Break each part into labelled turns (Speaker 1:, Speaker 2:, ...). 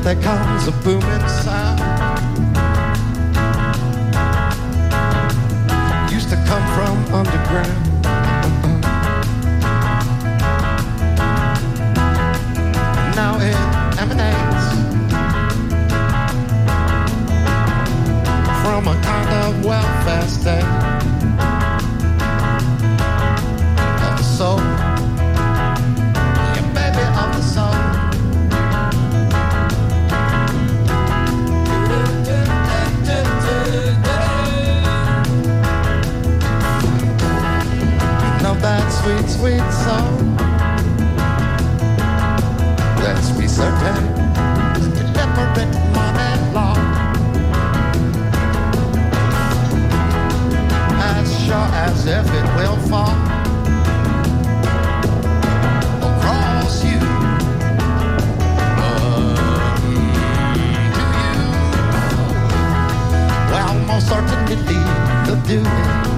Speaker 1: There comes a booming sound. Used to come from underground. Now it emanates from a kind of welfare state. Sweet, song. Let's be certain. Deliberate money law. As sure as if it will fall across you. Money to you. Well, most certainly the doing. Up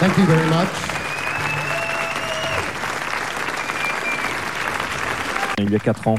Speaker 1: Thank you very much.
Speaker 2: Il y a 4 ans.